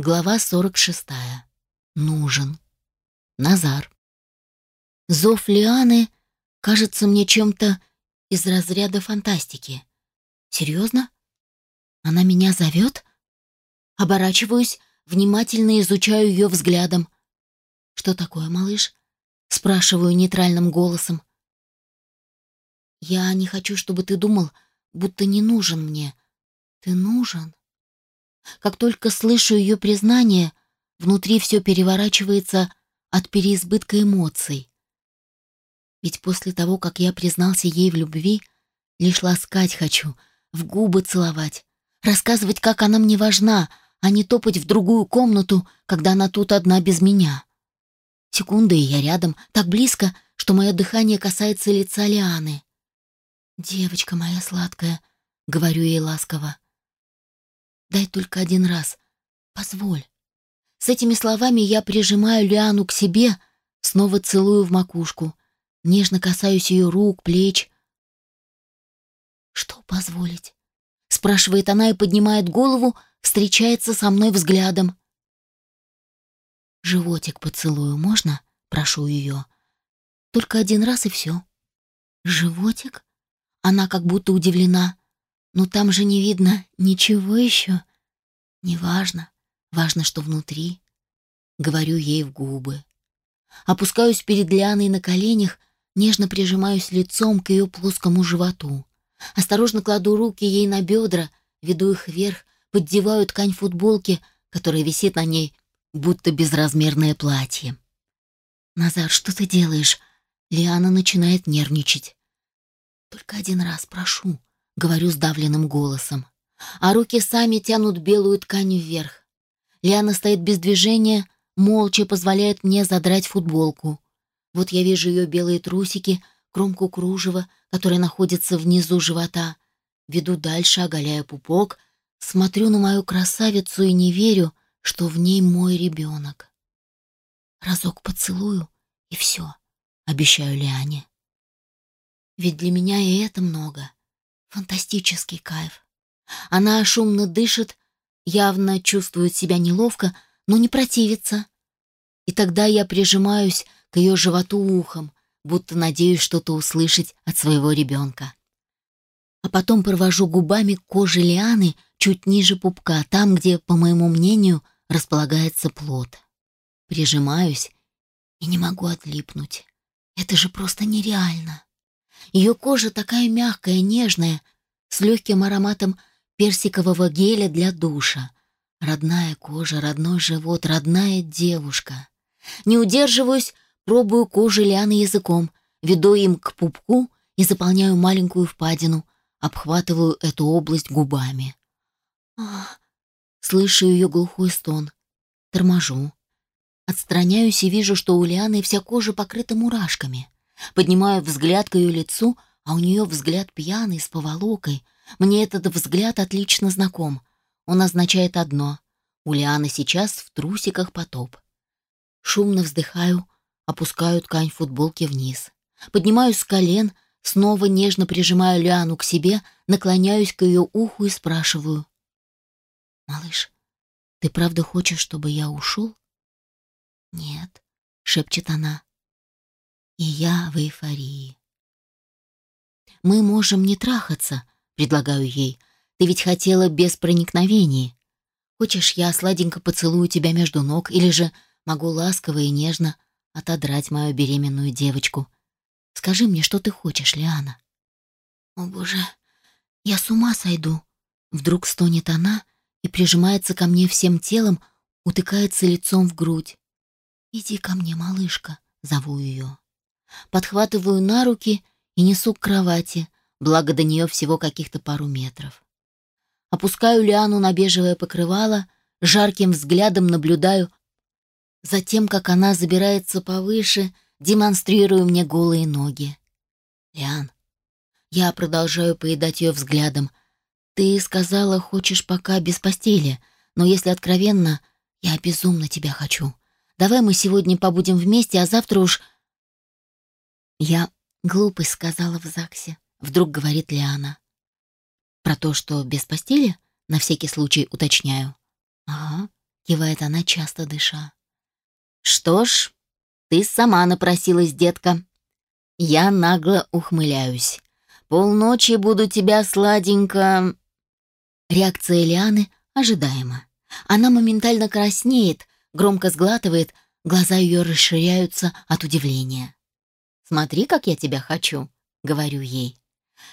Глава 46. Нужен. Назар. Зов Лианы кажется мне чем-то из разряда фантастики. Серьезно? Она меня зовет? Оборачиваюсь, внимательно изучаю ее взглядом. «Что такое, малыш?» Спрашиваю нейтральным голосом. «Я не хочу, чтобы ты думал, будто не нужен мне. Ты нужен?» Как только слышу ее признание, внутри все переворачивается от переизбытка эмоций. Ведь после того, как я признался ей в любви, лишь ласкать хочу, в губы целовать, рассказывать, как она мне важна, а не топать в другую комнату, когда она тут одна без меня. Секунды, и я рядом, так близко, что мое дыхание касается лица Лианы. «Девочка моя сладкая», — говорю ей ласково, — Дай только один раз. Позволь. С этими словами я прижимаю Лиану к себе, снова целую в макушку, нежно касаюсь ее рук, плеч. «Что позволить?» — спрашивает она и поднимает голову, встречается со мной взглядом. «Животик поцелую можно?» — прошу ее. «Только один раз и все». «Животик?» Она как будто удивлена. Но там же не видно ничего еще. Неважно. Важно, что внутри. Говорю ей в губы. Опускаюсь перед Лианой на коленях, нежно прижимаюсь лицом к ее плоскому животу. Осторожно кладу руки ей на бедра, веду их вверх, поддеваю ткань футболки, которая висит на ней, будто безразмерное платье. «Назар, что ты делаешь?» Лиана начинает нервничать. «Только один раз прошу», говорю сдавленным голосом. А руки сами тянут белую ткань вверх. Лиана стоит без движения, молча позволяет мне задрать футболку. Вот я вижу ее белые трусики, кромку кружева, которая находится внизу живота. Веду дальше, оголяя пупок, смотрю на мою красавицу и не верю, что в ней мой ребенок. Разок поцелую, и все, обещаю Лиане. Ведь для меня и это много. Фантастический кайф. Она шумно дышит, явно чувствует себя неловко, но не противится. И тогда я прижимаюсь к ее животу ухом, будто надеюсь что-то услышать от своего ребенка. А потом провожу губами к коже лианы чуть ниже пупка, там, где, по моему мнению, располагается плод. Прижимаюсь и не могу отлипнуть. Это же просто нереально. Ее кожа такая мягкая, нежная, с легким ароматом персикового геля для душа. Родная кожа, родной живот, родная девушка. Не удерживаюсь, пробую кожу Лианы языком, веду им к пупку и заполняю маленькую впадину, обхватываю эту область губами. Ах, слышу ее глухой стон. Торможу. Отстраняюсь и вижу, что у Лианы вся кожа покрыта мурашками. Поднимаю взгляд к ее лицу, а у нее взгляд пьяный, с поволокой. Мне этот взгляд отлично знаком. Он означает одно — у Лианы сейчас в трусиках потоп. Шумно вздыхаю, опускаю ткань футболки вниз. Поднимаюсь с колен, снова нежно прижимаю Лиану к себе, наклоняюсь к ее уху и спрашиваю. «Малыш, ты правда хочешь, чтобы я ушел?» «Нет», — шепчет она. И я в эйфории. «Мы можем не трахаться», — предлагаю ей. «Ты ведь хотела без проникновений. Хочешь, я сладенько поцелую тебя между ног, или же могу ласково и нежно отодрать мою беременную девочку? Скажи мне, что ты хочешь, Лиана?» «О, боже, я с ума сойду!» Вдруг стонет она и прижимается ко мне всем телом, утыкается лицом в грудь. «Иди ко мне, малышка», — зову ее. Подхватываю на руки и несу к кровати, благо до нее всего каких-то пару метров. Опускаю Лиану на бежевое покрывало, жарким взглядом наблюдаю за тем, как она забирается повыше, демонстрируя мне голые ноги. «Лиан, я продолжаю поедать ее взглядом. Ты сказала, хочешь пока без постели, но если откровенно, я безумно тебя хочу. Давай мы сегодня побудем вместе, а завтра уж «Я глупость сказала в ЗАГСе», — вдруг говорит Лиана. «Про то, что без постели?» — на всякий случай уточняю. «Ага», — кивает она, часто дыша. Что ж, ты сама напросилась, детка. Я нагло ухмыляюсь. Полночи буду тебя сладенько... Реакция Лианы ожидаема. Она моментально краснеет, громко сглатывает, глаза ее расширяются от удивления. «Смотри, как я тебя хочу», — говорю ей.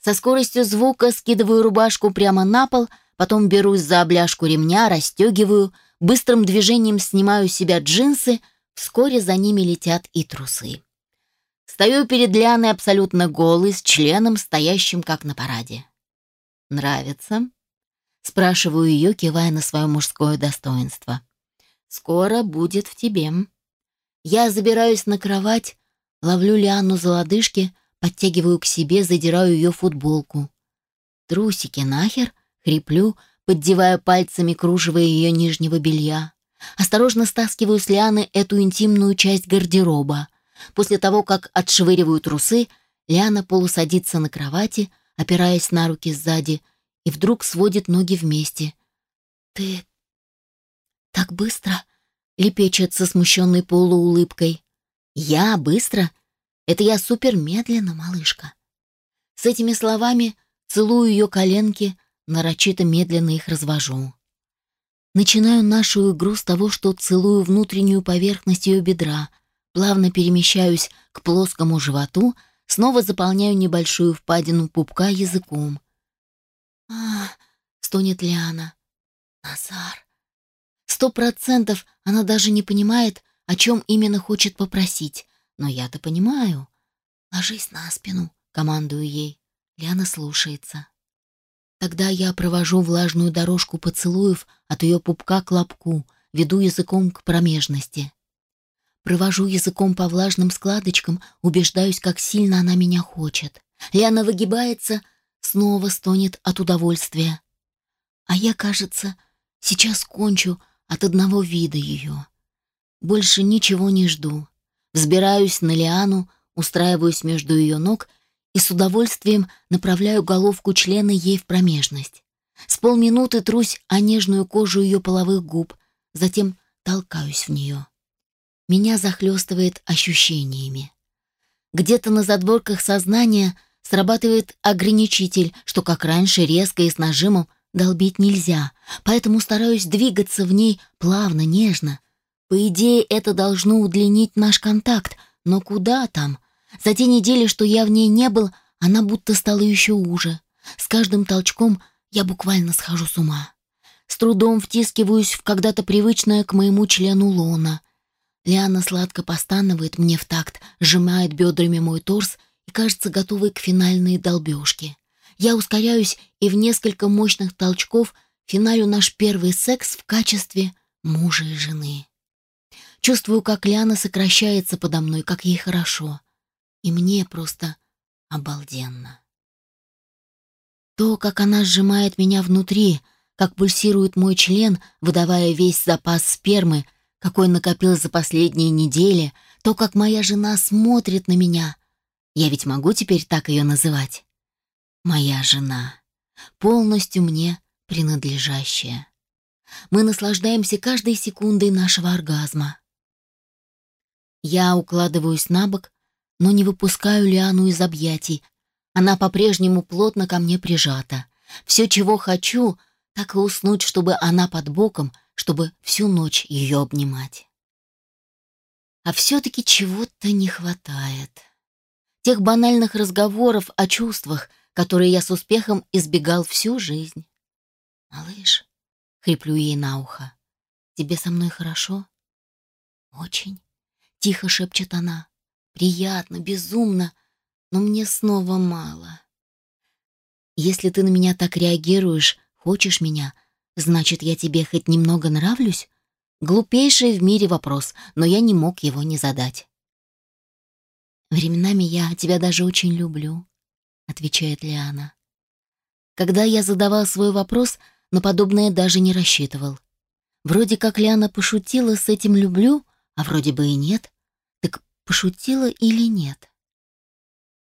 Со скоростью звука скидываю рубашку прямо на пол, потом берусь за обляжку ремня, расстегиваю, быстрым движением снимаю с себя джинсы, вскоре за ними летят и трусы. Стою перед Лианой абсолютно голый, с членом, стоящим как на параде. «Нравится?» Спрашиваю ее, кивая на свое мужское достоинство. «Скоро будет в тебе». Я забираюсь на кровать, ловлю Лиану за лодыжки, подтягиваю к себе, задираю ее футболку. «Трусики нахер?» — хриплю, поддевая пальцами кружево ее нижнего белья. Осторожно стаскиваю с Лианы эту интимную часть гардероба. После того, как отшвыриваю трусы, Лиана полусадится на кровати, опираясь на руки сзади, и вдруг сводит ноги вместе. «Ты так быстро?» — лепечет со смущенной полуулыбкой. «Я быстро? Это я супер медленно, малышка». С этими словами целую ее коленки, нарочито медленно их развожу. Начинаю нашу игру с того, что целую внутреннюю поверхность ее бедра, плавно перемещаюсь к плоскому животу, снова заполняю небольшую впадину пупка языком. а стонет Лиана. «Назар!» Сто процентов она даже не понимает, о чем именно хочет попросить. Но я-то понимаю. «Ложись на спину», — командую ей. Лиана слушается. Тогда я провожу влажную дорожку поцелуев от ее пупка к лобку, веду языком к промежности. Провожу языком по влажным складочкам, убеждаюсь, как сильно она меня хочет. Лиана выгибается, снова стонет от удовольствия. А я, кажется, сейчас кончу от одного вида ее. Больше ничего не жду. Взбираюсь на Лиану, устраиваюсь между ее ног и с удовольствием направляю головку члена ей в промежность. С полминуты трусь о нежную кожу ее половых губ, затем толкаюсь в нее. Меня захлестывает ощущениями. Где-то на задворках сознания срабатывает ограничитель, что, как раньше, резко и с нажимом долбить нельзя, поэтому стараюсь двигаться в ней плавно, нежно. По идее, это должно удлинить наш контакт, но куда там? За те недели, что я в ней не был, она будто стала еще уже. С каждым толчком я буквально схожу с ума. С трудом втискиваюсь в когда-то привычное к моему члену лона. Лиана сладко постанывает мне в такт, сжимает бедрами мой торс и кажется готовой к финальной долбежке. Я ускоряюсь и в несколько мощных толчков финалю наш первый секс в качестве мужа и жены. Чувствую, как Лиана сокращается подо мной, как ей хорошо и мне просто обалденно. То, как она сжимает меня внутри, как пульсирует мой член, выдавая весь запас спермы, какой накопил за последние недели, то, как моя жена смотрит на меня. Я ведь могу теперь так ее называть. Моя жена, полностью мне принадлежащая. Мы наслаждаемся каждой секундой нашего оргазма. Я укладываюсь на бок, но не выпускаю Лиану из объятий. Она по-прежнему плотно ко мне прижата. Все, чего хочу, так и уснуть, чтобы она под боком, чтобы всю ночь ее обнимать. А все-таки чего-то не хватает. Тех банальных разговоров о чувствах, которые я с успехом избегал всю жизнь. «Малыш», — хриплю ей на ухо, — «тебе со мной хорошо?» «Очень», — тихо шепчет она. Приятно, безумно, но мне снова мало. Если ты на меня так реагируешь, хочешь меня, значит, я тебе хоть немного нравлюсь? Глупейший в мире вопрос, но я не мог его не задать. «Временами я тебя даже очень люблю», — отвечает Лиана. Когда я задавал свой вопрос, на подобное даже не рассчитывал. Вроде как Лиана пошутила с этим «люблю», а вроде бы и нет пошутила или нет.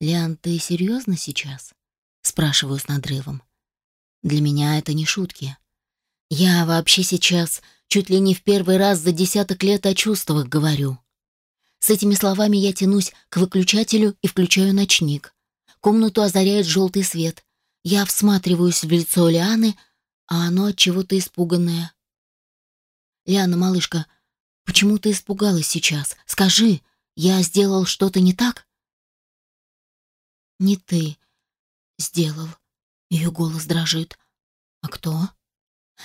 «Лиан, ты серьезно сейчас?» — спрашиваю с надрывом. «Для меня это не шутки. Я вообще сейчас чуть ли не в первый раз за десяток лет о чувствах говорю. С этими словами я тянусь к выключателю и включаю ночник. Комнату озаряет желтый свет. Я всматриваюсь в лицо Лианы, а оно от чего-то испуганное. «Лиана, малышка, почему ты испугалась сейчас? Скажи, я сделал что-то не так?» «Не ты сделал», — ее голос дрожит. «А кто?»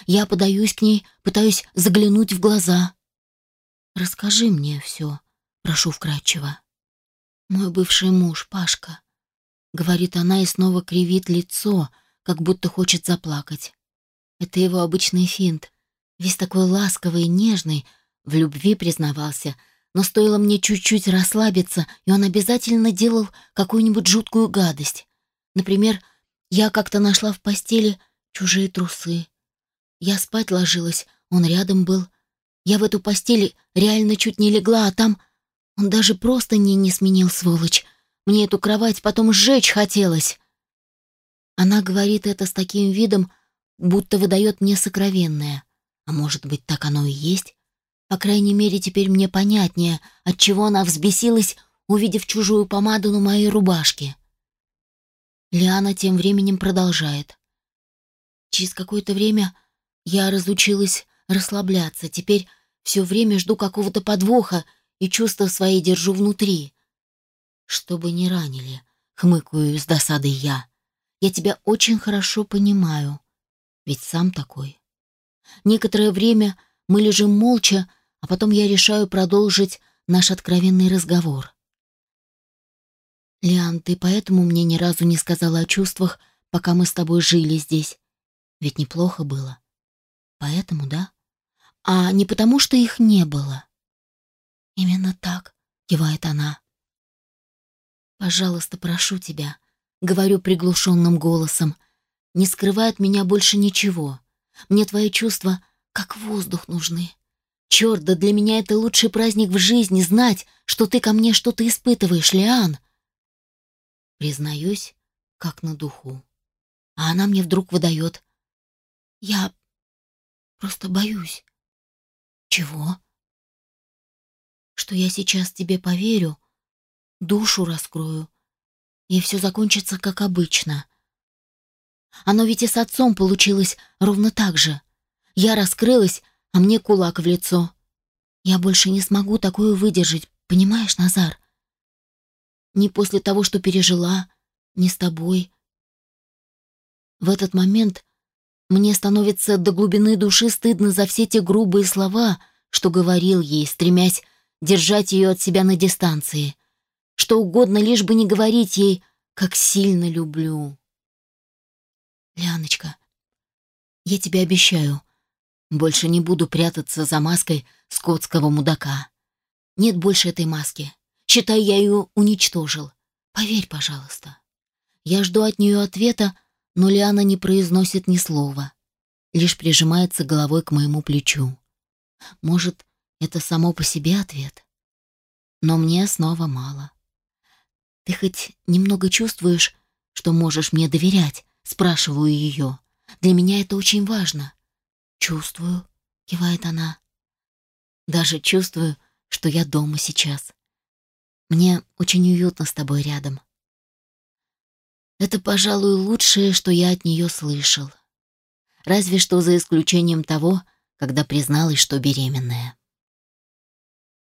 Я подаюсь к ней, пытаюсь заглянуть в глаза. «Расскажи мне все», — прошу вкратчиво. «Мой бывший муж, Пашка», — говорит она и снова кривит лицо, как будто хочет заплакать. Это его обычный финт. Весь такой ласковый и нежный, в любви признавался, но стоило мне чуть-чуть расслабиться, и он обязательно делал какую-нибудь жуткую гадость. Например, я как-то нашла в постели чужие трусы. Я спать ложилась, он рядом был. Я в эту постель реально чуть не легла, а там... Он даже просто не, не сменил, сволочь. Мне эту кровать потом сжечь хотелось. Она говорит это с таким видом, будто выдает мне сокровенное. А может быть, так оно и есть? По крайней мере, теперь мне понятнее, отчего она взбесилась, увидев чужую помаду на моей рубашке. Лиана тем временем продолжает. Через какое-то время я разучилась расслабляться, теперь все время жду какого-то подвоха и чувства свои держу внутри. Чтобы не ранили, хмыкаю с досадой я. Я тебя очень хорошо понимаю, ведь сам такой. Некоторое время мы лежим молча, а потом я решаю продолжить наш откровенный разговор. «Лиан, ты поэтому мне ни разу не сказала о чувствах, пока мы с тобой жили здесь? Ведь неплохо было. Поэтому, да? А не потому, что их не было. Именно так, кивает она. Пожалуйста, прошу тебя, говорю приглушенным голосом, не скрывай от меня больше ничего. Мне твои чувства как воздух нужны. Черт, да для меня это лучший праздник в жизни знать, что ты ко мне что-то испытываешь, Лиан. Признаюсь, как на духу. А она мне вдруг выдает. Я Просто боюсь. Чего? Что я сейчас тебе поверю, душу раскрою, и все закончится как обычно. Оно ведь и с отцом получилось ровно так же. Я раскрылась, а мне кулак в лицо. Я больше не смогу такое выдержать, понимаешь, Назар? Ни после того, что пережила, ни с тобой. В этот момент мне становится до глубины души стыдно за все те грубые слова, что говорил ей, стремясь держать ее от себя на дистанции. Что угодно, лишь бы не говорить ей, как сильно люблю. Ляночка, я тебе обещаю, больше не буду прятаться за маской скотского мудака. Нет больше этой маски. Считай, я ее уничтожил. Поверь, пожалуйста. Я жду от нее ответа, но Лиана не произносит ни слова, лишь прижимается головой к моему плечу. Может, это само по себе ответ? Но мне снова мало. «Ты хоть немного чувствуешь, что можешь мне доверять?» — спрашиваю ее. «Для меня это очень важно». «Чувствую», — кивает она. «Даже чувствую, что я дома сейчас. Мне очень уютно с тобой рядом». Это, пожалуй, лучшее, что я от нее слышал. Разве что за исключением того, когда призналась, что беременная.